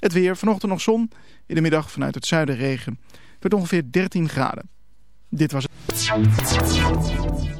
Het weer, vanochtend nog zon, in de middag vanuit het zuiden regen. Het werd ongeveer 13 graden. Dit was het.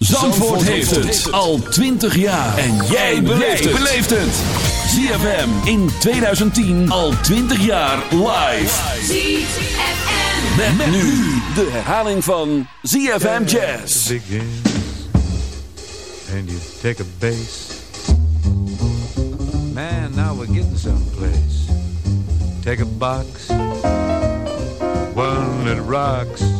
Zandvoort heeft het al 20 jaar. En jij beleeft het. ZFM in 2010 al 20 jaar live. ZFM. Met, met nu de herhaling van ZFM Jazz. begins and you take a bass. Man, now we're getting someplace. Take a box, one that rocks.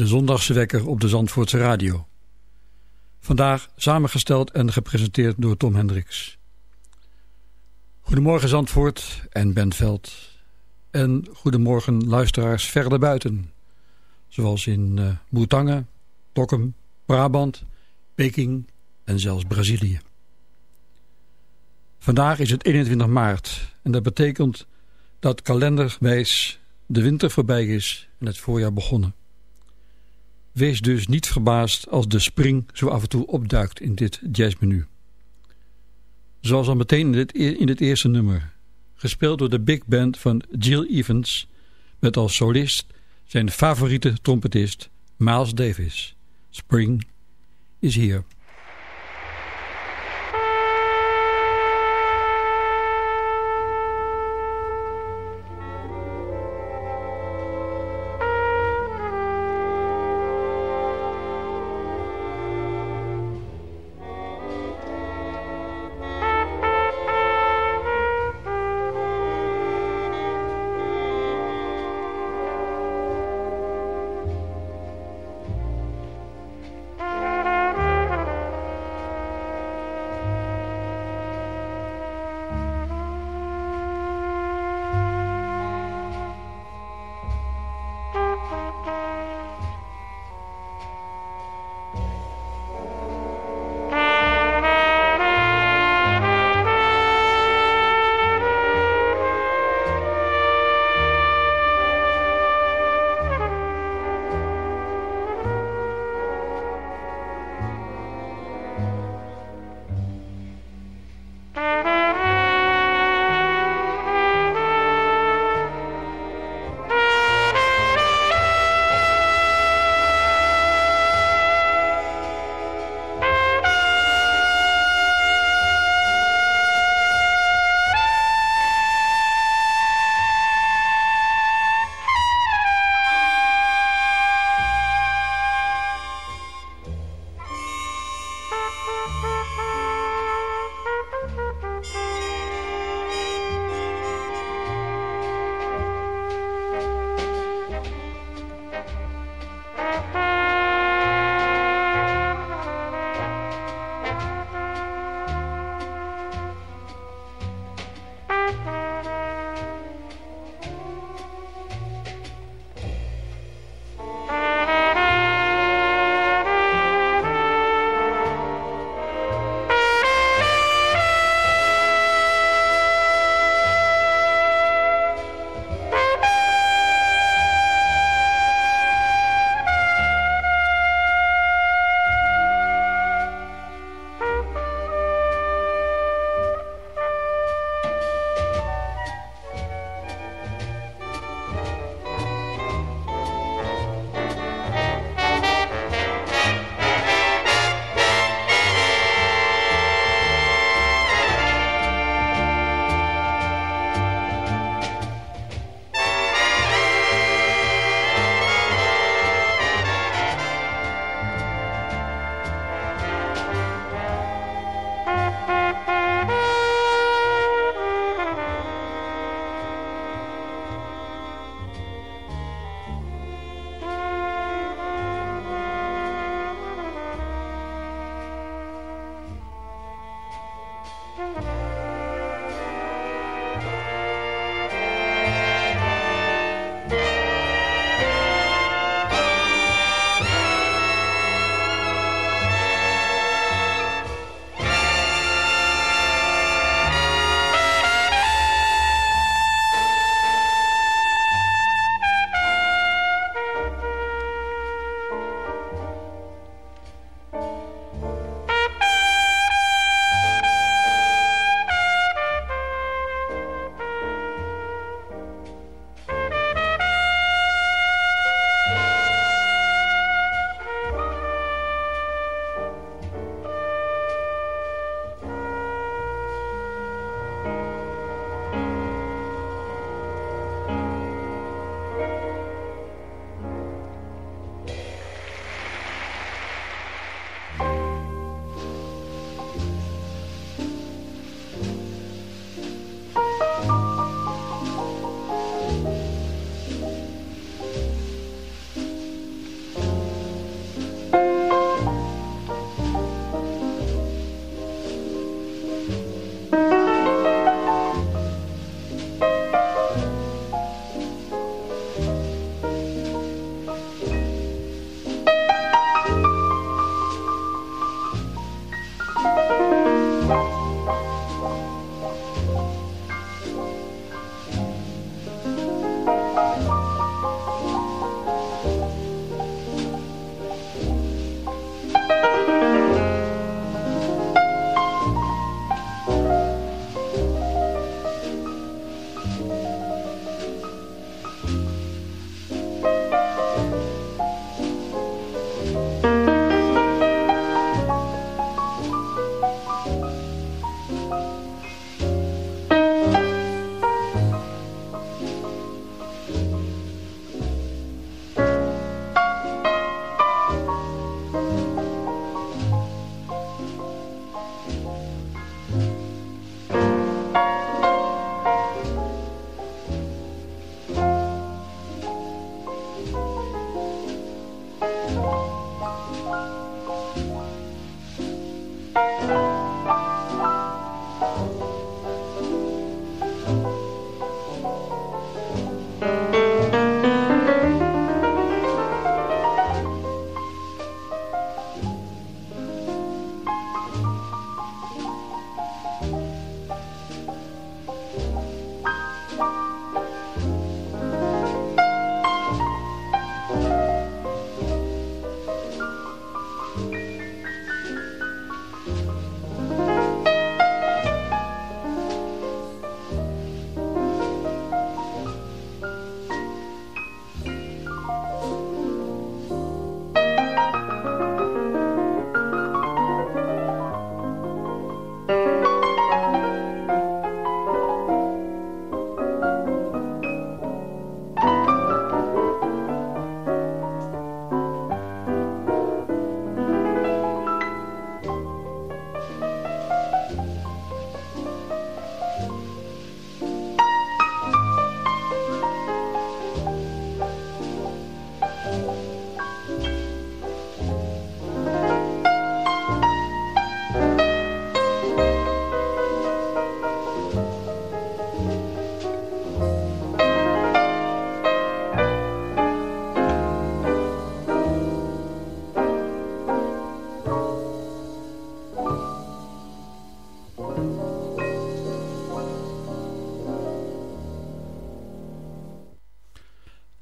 De zondagse wekker op de Zandvoortse radio. Vandaag samengesteld en gepresenteerd door Tom Hendricks. Goedemorgen Zandvoort en Bentveld. En goedemorgen luisteraars verder buiten. Zoals in uh, Boetangen, Dokkum, Brabant, Peking en zelfs Brazilië. Vandaag is het 21 maart en dat betekent dat kalenderwijs de winter voorbij is en het voorjaar begonnen. Wees dus niet verbaasd als de spring zo af en toe opduikt in dit jazzmenu. Zoals al meteen in het, in het eerste nummer, gespeeld door de big band van Jill Evans, met als solist zijn favoriete trompetist Miles Davis. Spring is here.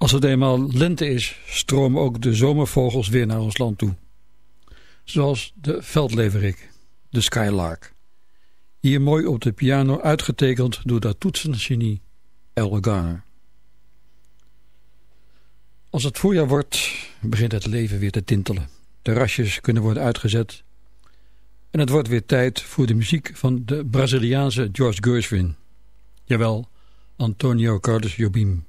Als het eenmaal lente is, stromen ook de zomervogels weer naar ons land toe. Zoals de veldleverik, de skylark. Hier mooi op de piano uitgetekend door dat toetsengenie El Garner. Als het voorjaar wordt, begint het leven weer te tintelen. De rasjes kunnen worden uitgezet. En het wordt weer tijd voor de muziek van de Braziliaanse George Gershwin. Jawel, Antonio Carlos Jobim,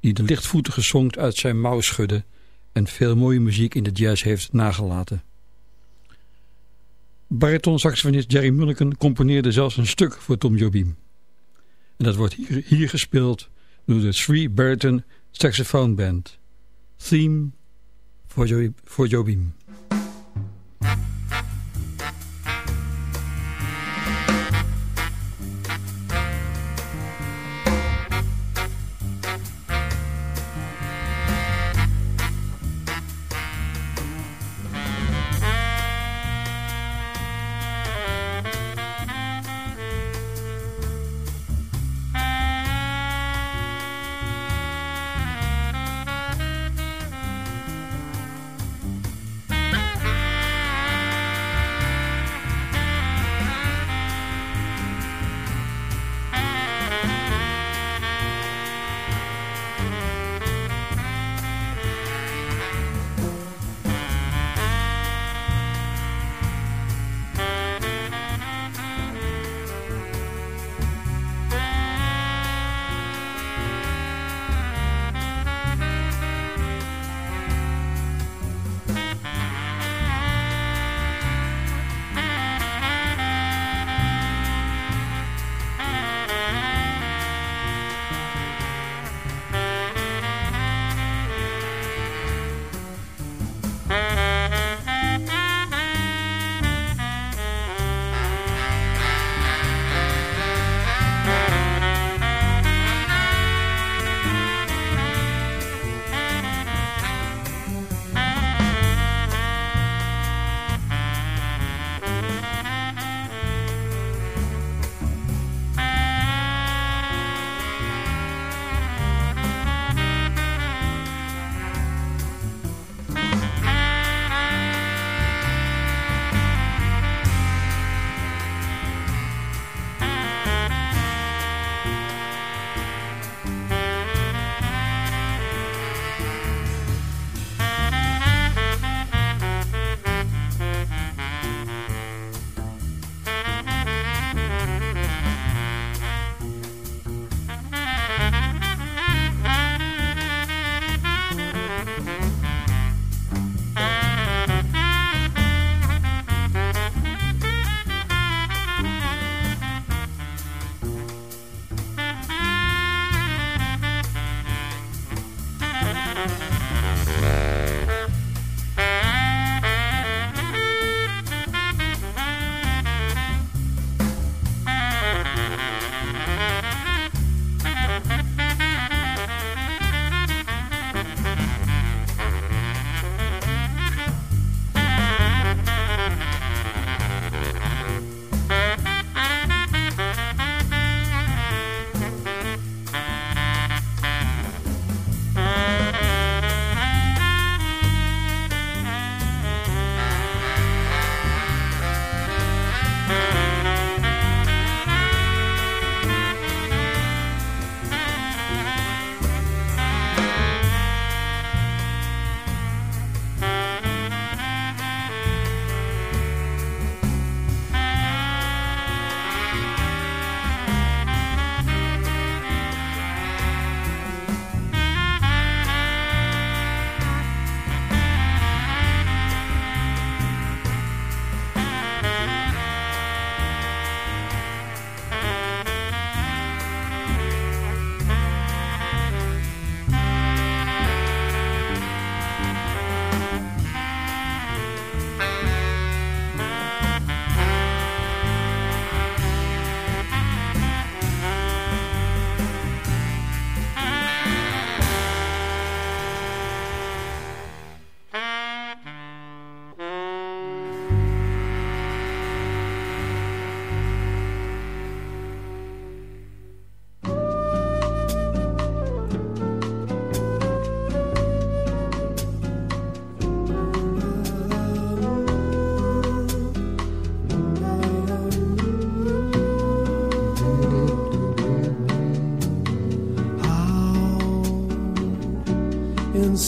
die de lichtvoetige songs uit zijn mouw schudde en veel mooie muziek in de jazz heeft nagelaten. Bariton-saxofonist Jerry Mulliken componeerde zelfs een stuk voor Tom Jobim. En dat wordt hier, gespeeld door de Three Bariton Saxophone Band. Theme voor Jobim.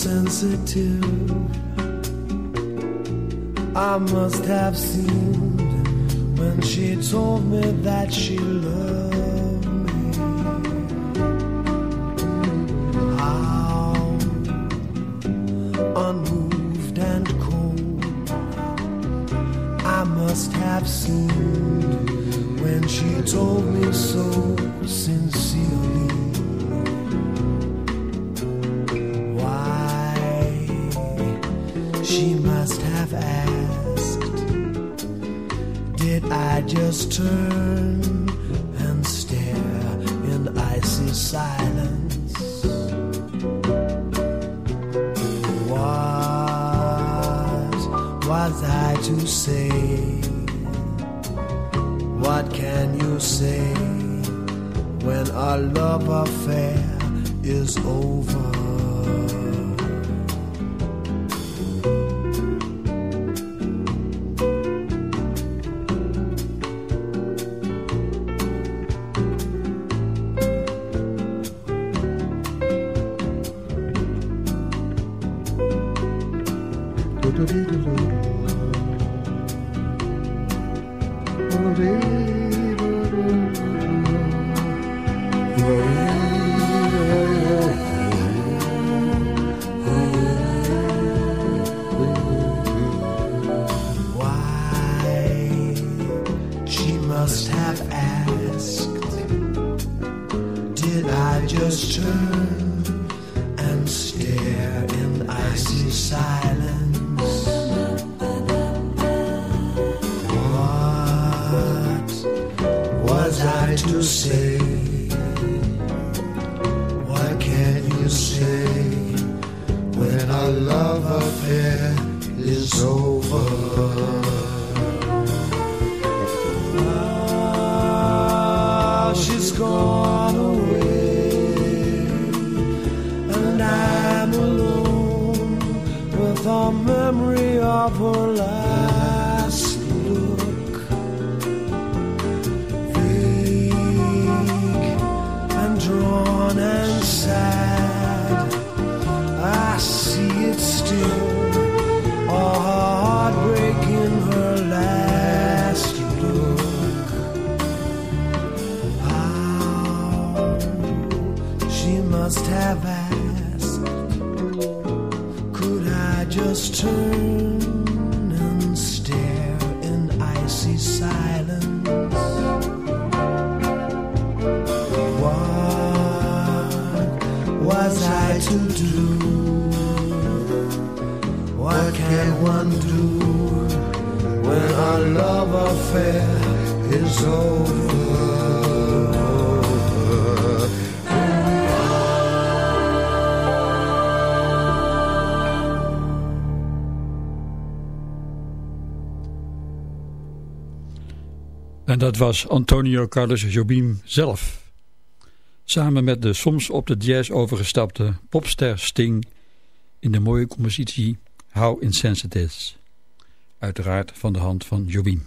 Insensitive. I must have seemed when she told me that she loved just turn and stare in icy silence? What was I to say? What can you say when our love affair is over? Still. En dat was Antonio Carlos Jobim zelf. Samen met de soms op de jazz overgestapte popster Sting in de mooie compositie How Insensitive. Uiteraard van de hand van Jobim.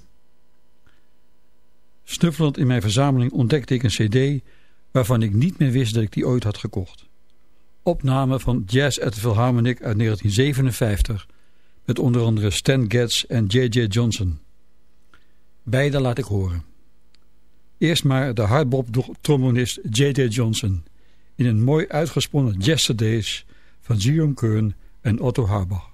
Snuffelend in mijn verzameling ontdekte ik een cd waarvan ik niet meer wist dat ik die ooit had gekocht. Opname van Jazz at the Philharmonic uit 1957 met onder andere Stan Getz en J.J. Johnson. Beide laat ik horen. Eerst maar de hardbop-trombonist J.J. Johnson in een mooi uitgesponnen Yesterdays van Zion Kern en Otto Harbach.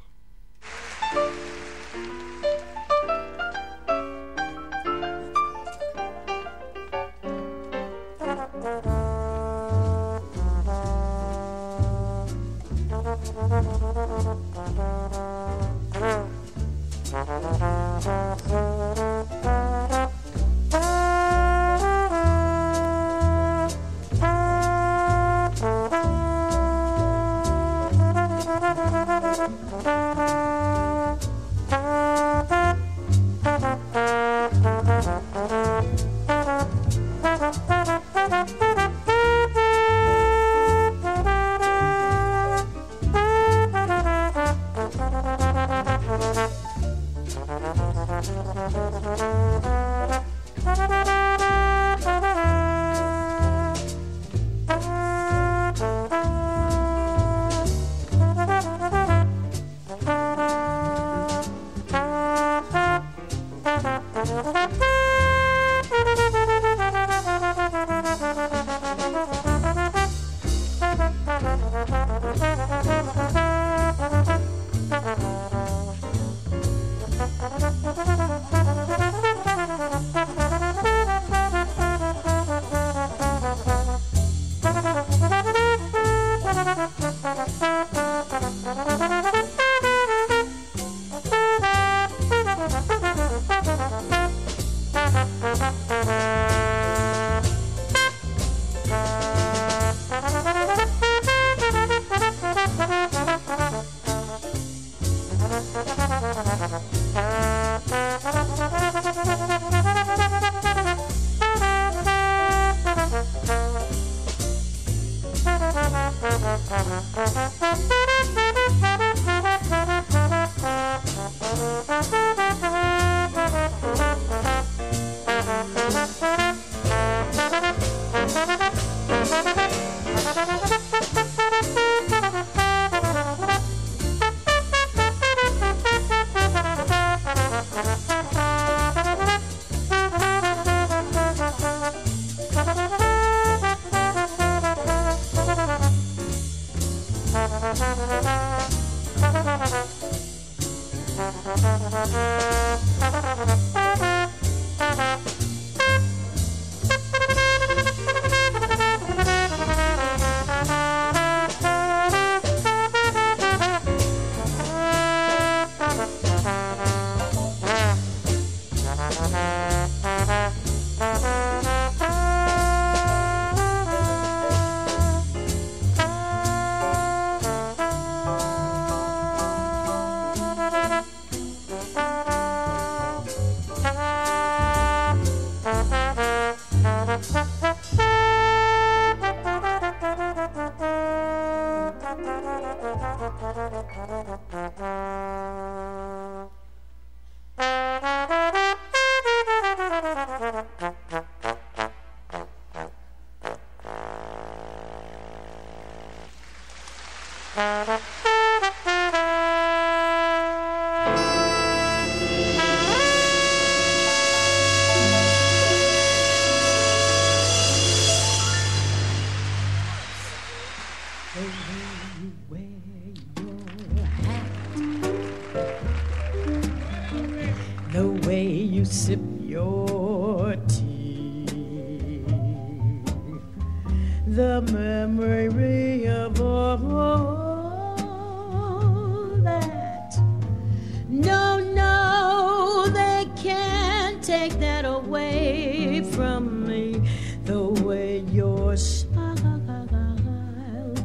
from me the way your smile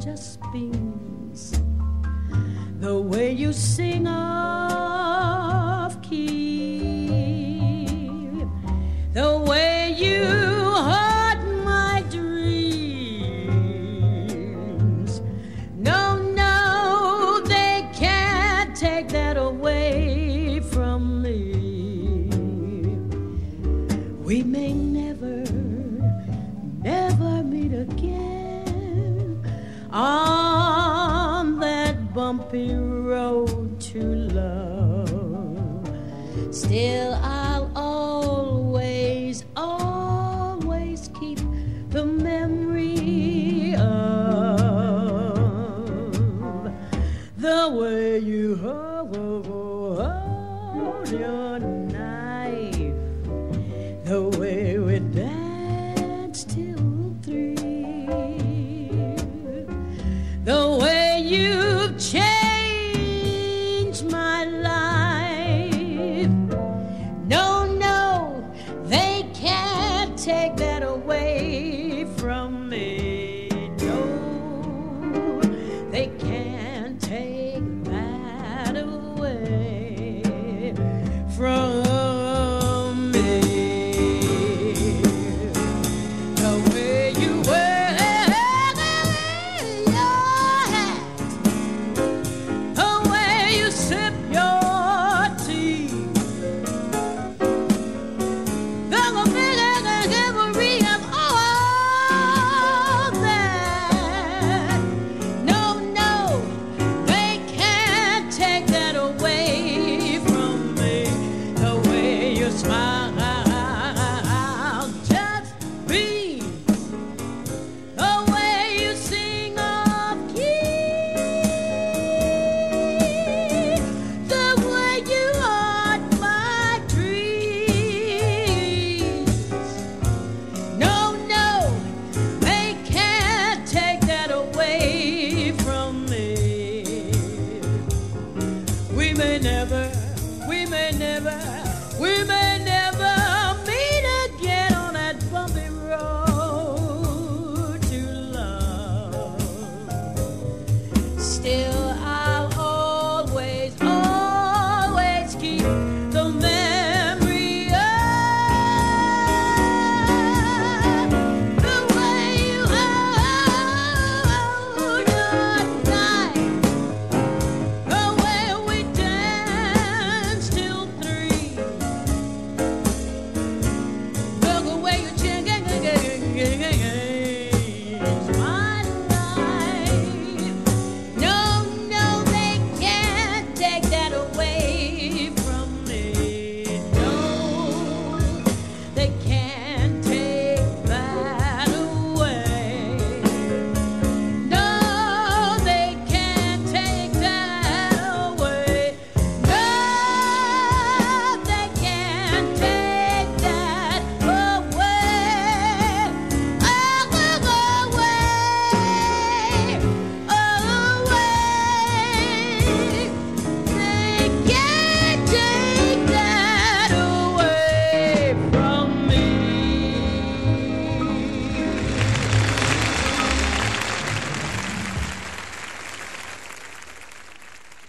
just beams, the way you see.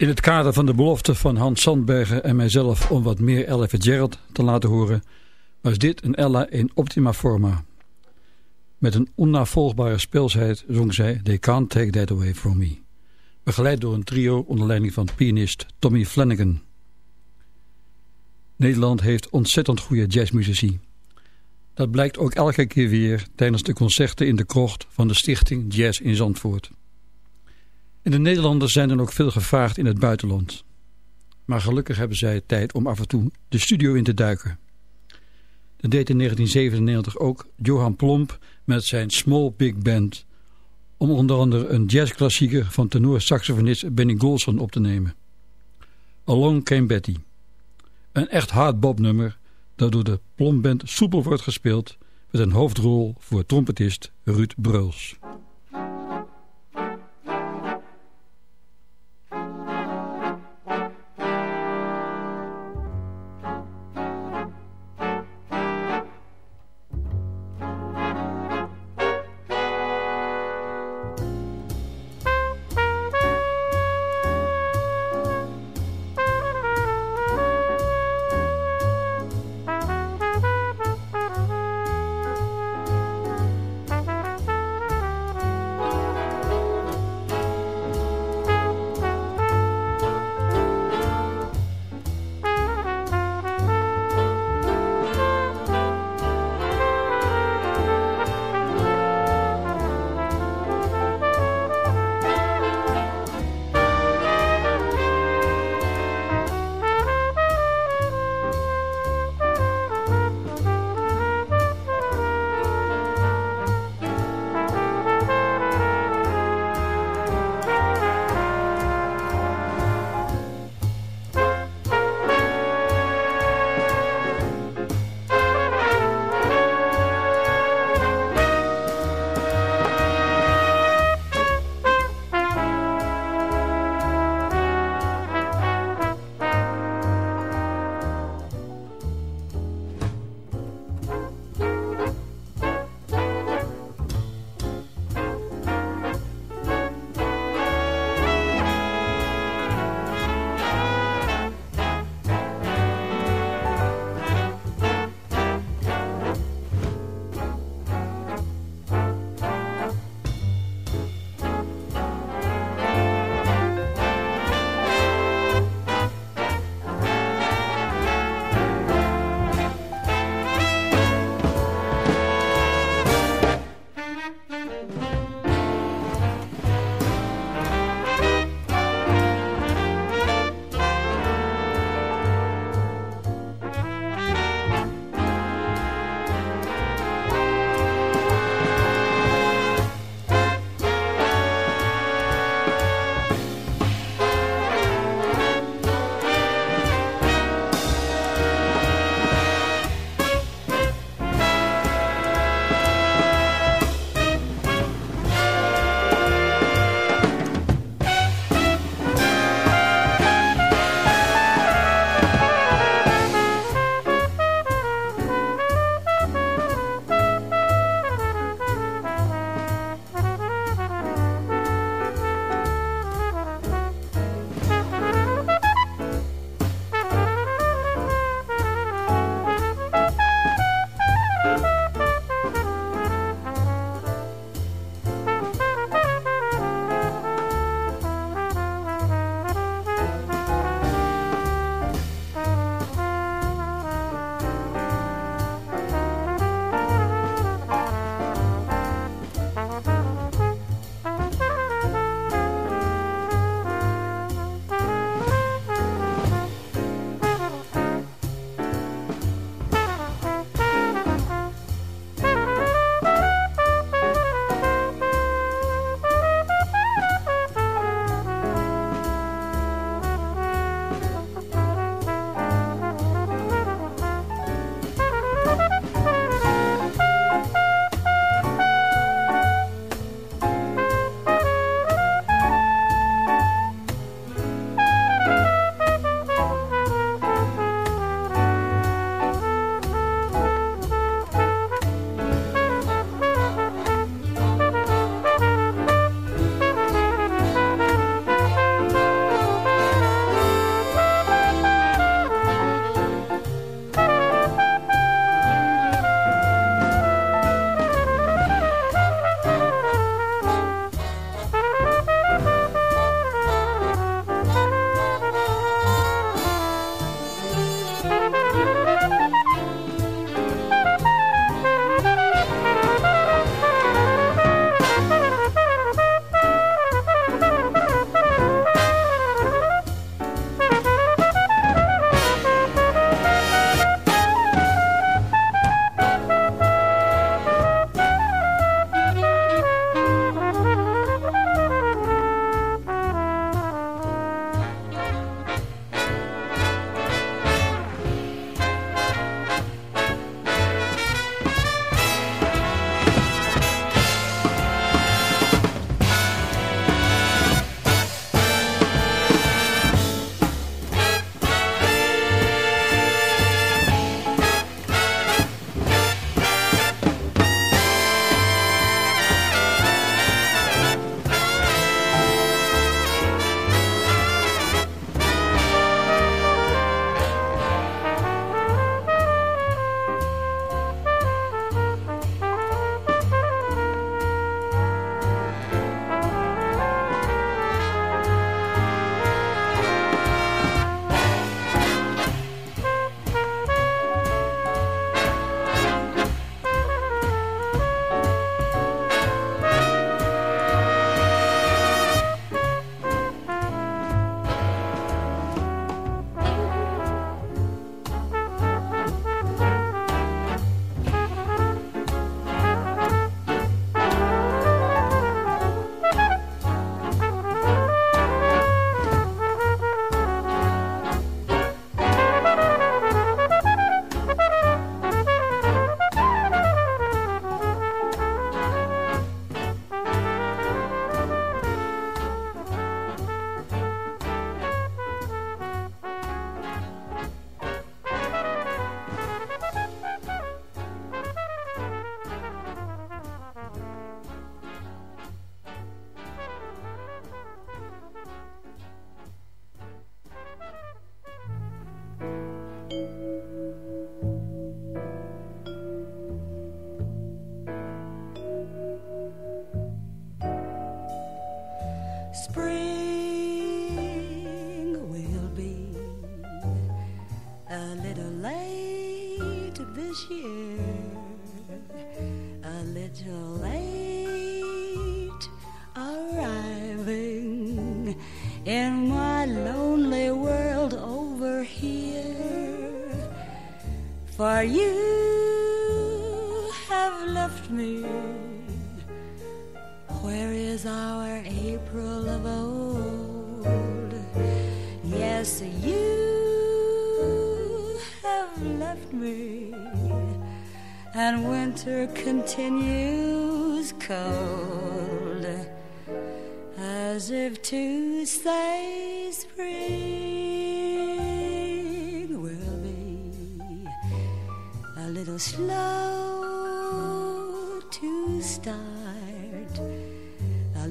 In het kader van de belofte van Hans Sandbergen en mijzelf om wat meer Ella Fitzgerald te laten horen, was dit een Ella in optima forma. Met een onnavolgbare speelsheid zong zij They Can't Take That Away From Me. Begeleid door een trio onder leiding van pianist Tommy Flanagan. Nederland heeft ontzettend goede jazzmuzici. Dat blijkt ook elke keer weer tijdens de concerten in de krocht van de stichting Jazz in Zandvoort. De Nederlanders zijn dan ook veel gevraagd in het buitenland. Maar gelukkig hebben zij tijd om af en toe de studio in te duiken. Dat deed in 1997 ook Johan Plomp met zijn Small Big Band... om onder andere een jazzklassieker van tenor-saxofonist Benny Golson op te nemen. Along Came Betty. Een echt hard bobnummer dat door de Plomp Band soepel wordt gespeeld... met een hoofdrol voor trompetist Ruud Breuls.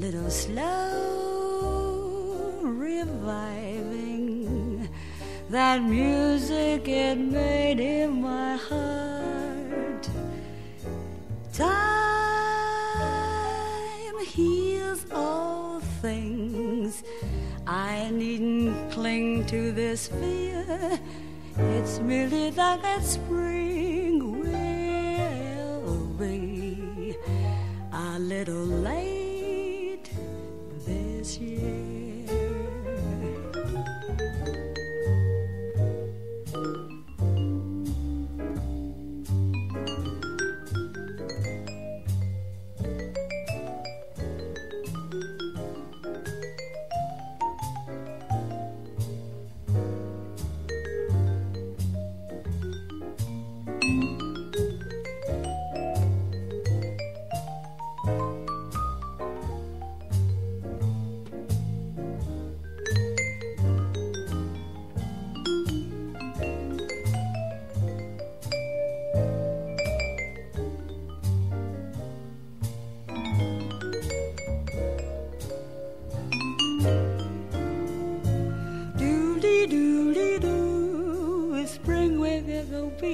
Little slow reviving that music it made in my heart. Time heals all things. I needn't cling to this fear. It's merely that that spring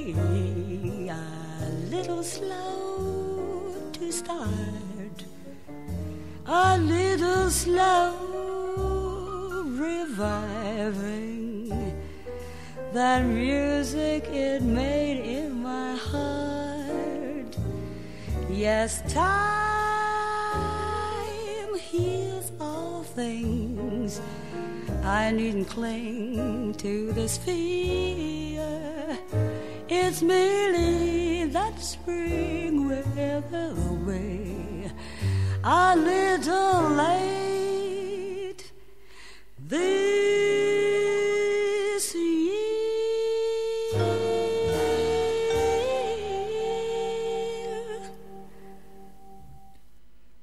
will That spring away. A little late this.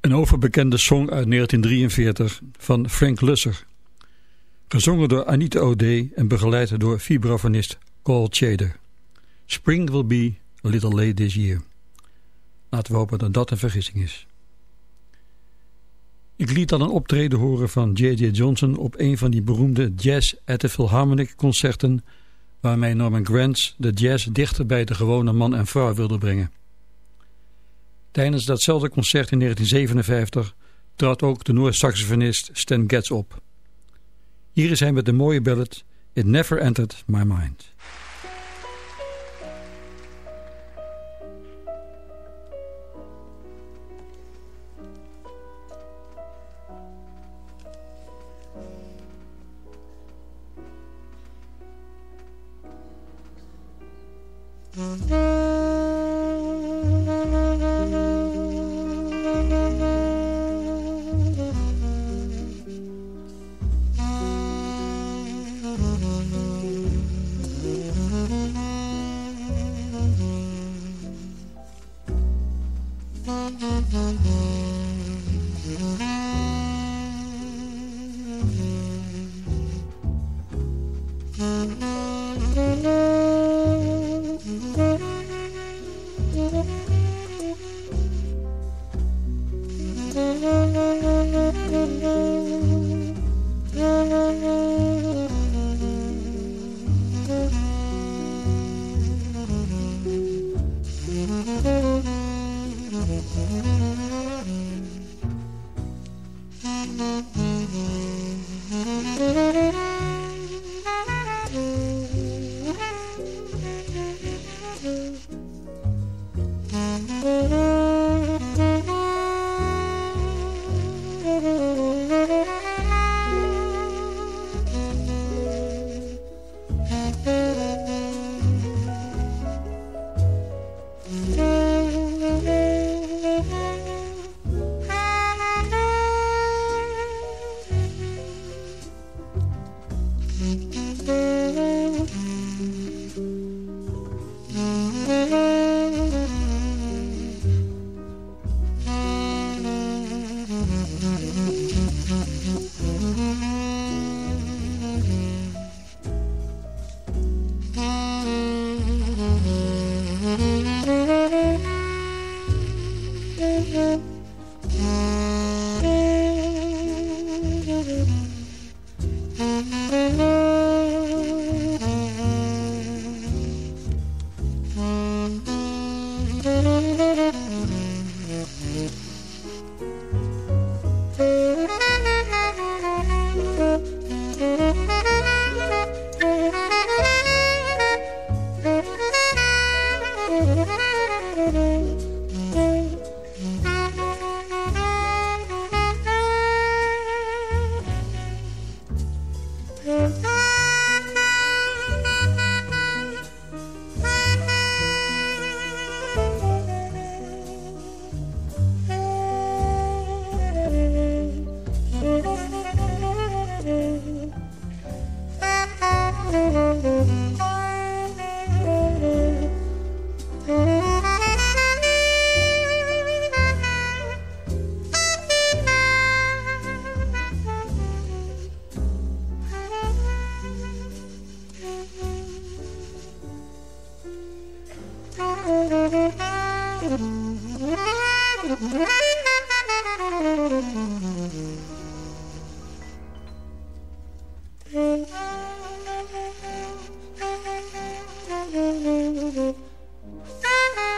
Een overbekende song uit 1943 van Frank Lusser. Gezongen door Anita O'Day en begeleid door vibrafonist Carl Chader. Spring will be a little late this year. Laten we hopen dat dat een vergissing is. Ik liet dan een optreden horen van J.J. Johnson op een van die beroemde Jazz at the Philharmonic concerten waarmee Norman Granz de jazz dichter bij de gewone man en vrouw wilde brengen. Tijdens datzelfde concert in 1957 trad ook de Noord-saxofonist Stan Getz op. Hier is hij met de mooie ballad It Never Entered My Mind. Música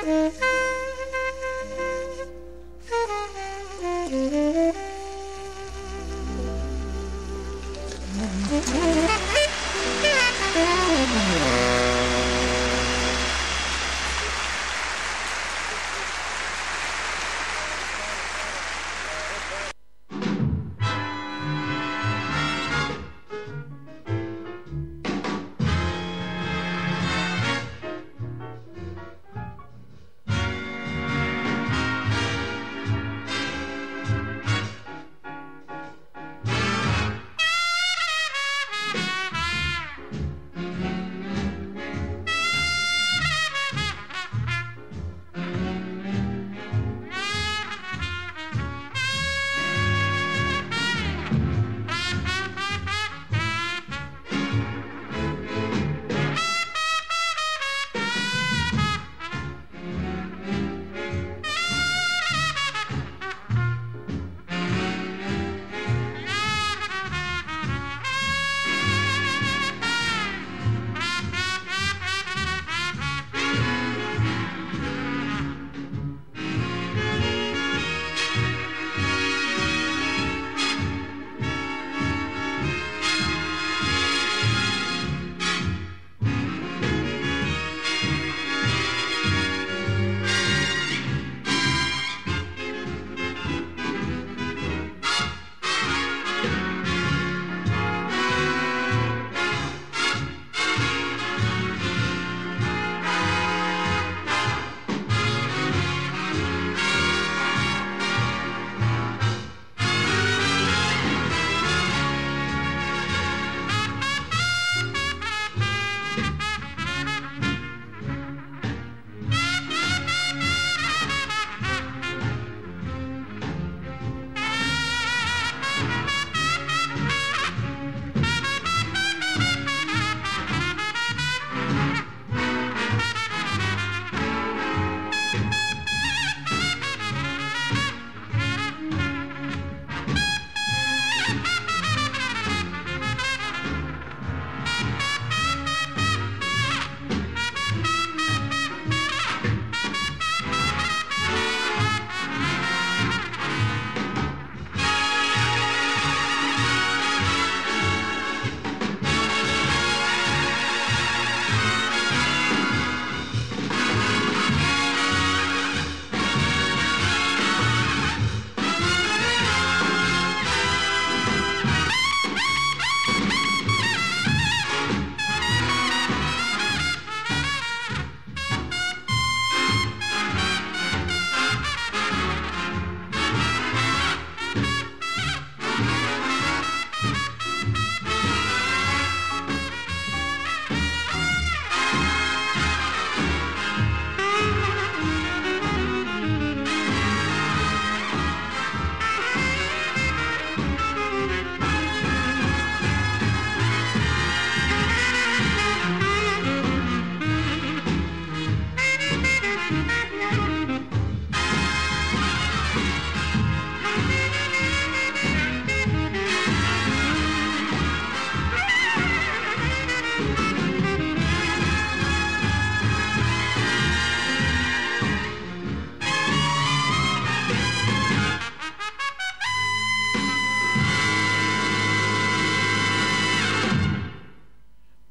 Mm-hmm.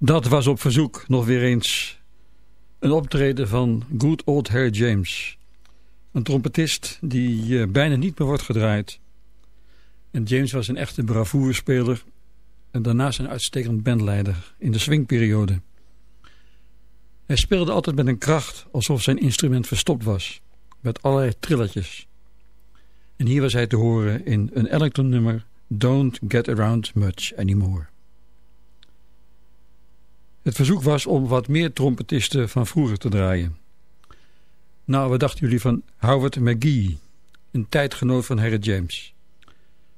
Dat was op verzoek nog weer eens een optreden van Good Old Harry James. Een trompetist die eh, bijna niet meer wordt gedraaid. En James was een echte bravourspeler en daarnaast een uitstekend bandleider in de swingperiode. Hij speelde altijd met een kracht alsof zijn instrument verstopt was, met allerlei trilletjes. En hier was hij te horen in een Ellington nummer Don't Get Around Much Anymore. Het verzoek was om wat meer trompetisten van vroeger te draaien. Nou, wat dachten jullie van Howard McGee, een tijdgenoot van Harry James?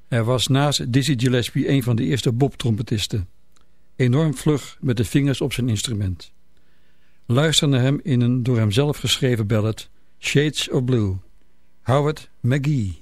Hij was naast Dizzy Gillespie een van de eerste Bob-trompetisten. Enorm vlug met de vingers op zijn instrument. Luister naar hem in een door hem zelf geschreven ballad Shades of Blue. Howard McGee.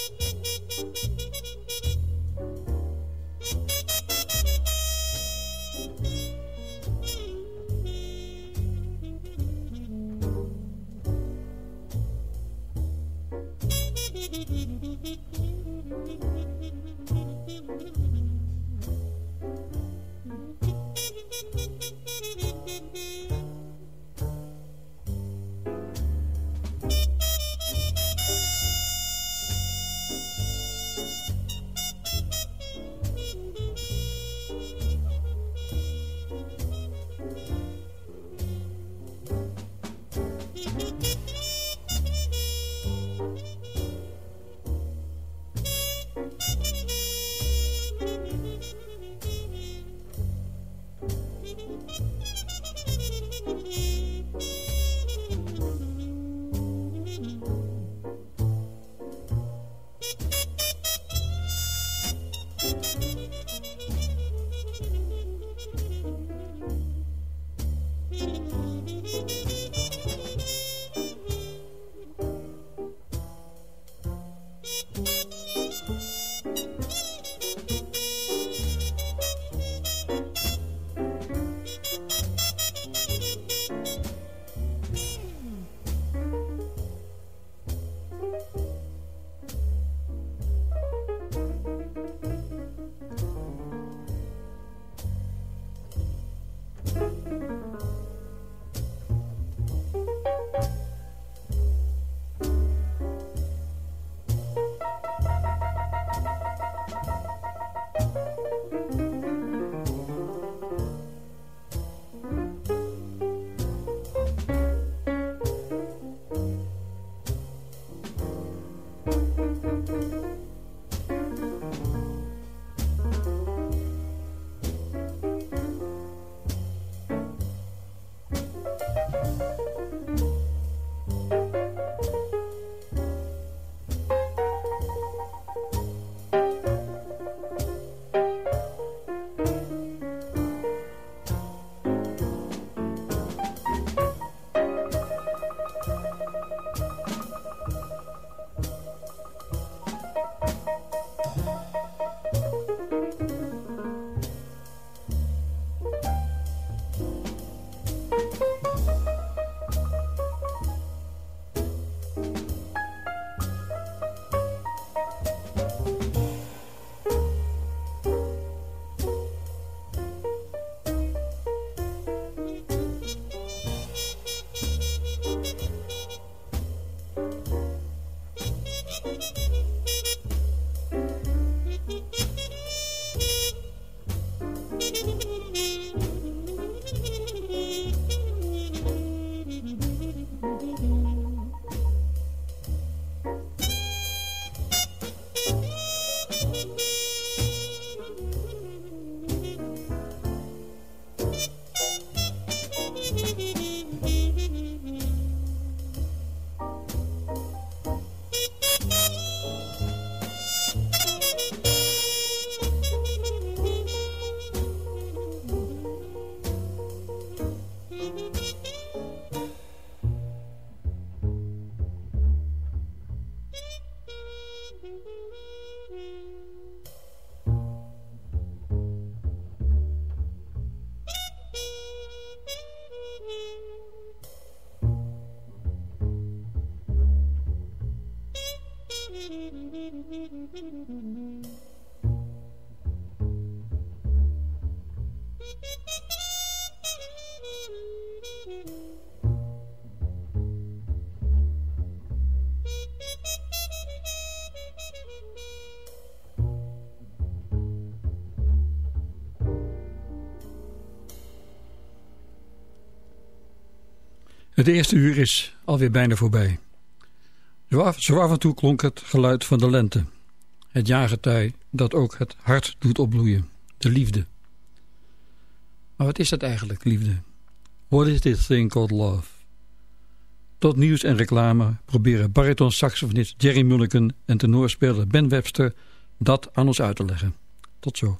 Het eerste uur is alweer bijna voorbij. Zo af en toe klonk het geluid van de lente. Het jaargetij dat ook het hart doet opbloeien. De liefde. Maar wat is dat eigenlijk, liefde? What is this thing called love? Tot nieuws en reclame proberen bariton saxofonist Jerry Mulliken en tenorspeler Ben Webster dat aan ons uit te leggen. Tot zo.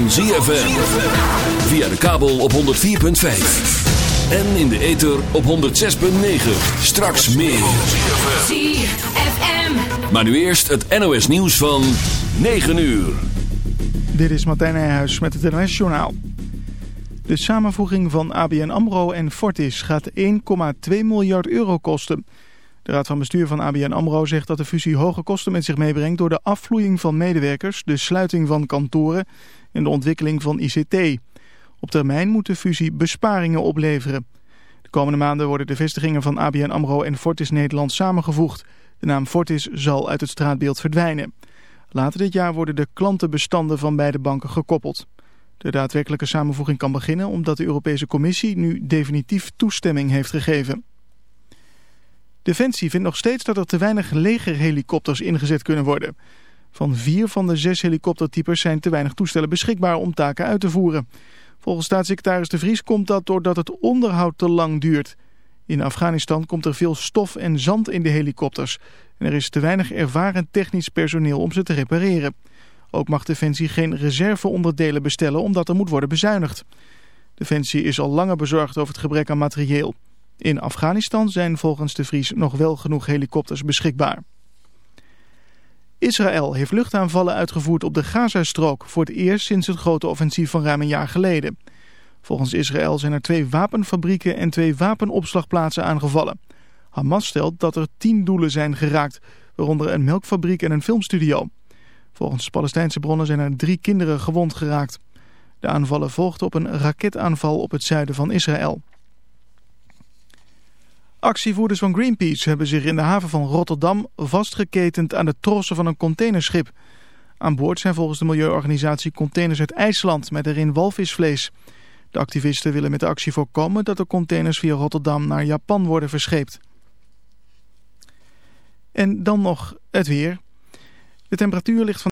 Van ZFM. Via de kabel op 104.5. En in de ether op 106.9. Straks meer. ZFM. Maar nu eerst het NOS nieuws van 9 uur. Dit is Martijn Nijhuis met het NOS Journaal. De samenvoeging van ABN AMRO en Fortis gaat 1,2 miljard euro kosten. De raad van bestuur van ABN AMRO zegt dat de fusie hoge kosten met zich meebrengt... door de afvloeiing van medewerkers, de sluiting van kantoren en de ontwikkeling van ICT. Op termijn moet de fusie besparingen opleveren. De komende maanden worden de vestigingen van ABN AMRO en Fortis Nederland samengevoegd. De naam Fortis zal uit het straatbeeld verdwijnen. Later dit jaar worden de klantenbestanden van beide banken gekoppeld. De daadwerkelijke samenvoeging kan beginnen omdat de Europese Commissie nu definitief toestemming heeft gegeven. Defensie vindt nog steeds dat er te weinig legerhelikopters ingezet kunnen worden. Van vier van de zes helikoptertypes zijn te weinig toestellen beschikbaar om taken uit te voeren. Volgens staatssecretaris De Vries komt dat doordat het onderhoud te lang duurt. In Afghanistan komt er veel stof en zand in de helikopters. En er is te weinig ervaren technisch personeel om ze te repareren. Ook mag Defensie geen reserveonderdelen bestellen omdat er moet worden bezuinigd. Defensie is al langer bezorgd over het gebrek aan materieel. In Afghanistan zijn volgens de Vries nog wel genoeg helikopters beschikbaar. Israël heeft luchtaanvallen uitgevoerd op de Gazastrook voor het eerst sinds het grote offensief van ruim een jaar geleden. Volgens Israël zijn er twee wapenfabrieken en twee wapenopslagplaatsen aangevallen. Hamas stelt dat er tien doelen zijn geraakt, waaronder een melkfabriek en een filmstudio. Volgens Palestijnse bronnen zijn er drie kinderen gewond geraakt. De aanvallen volgden op een raketaanval op het zuiden van Israël. Actievoerders van Greenpeace hebben zich in de haven van Rotterdam vastgeketend aan de trossen van een containerschip. Aan boord zijn volgens de milieuorganisatie containers uit IJsland met erin walvisvlees. De activisten willen met de actie voorkomen dat de containers via Rotterdam naar Japan worden verscheept. En dan nog het weer. De temperatuur ligt van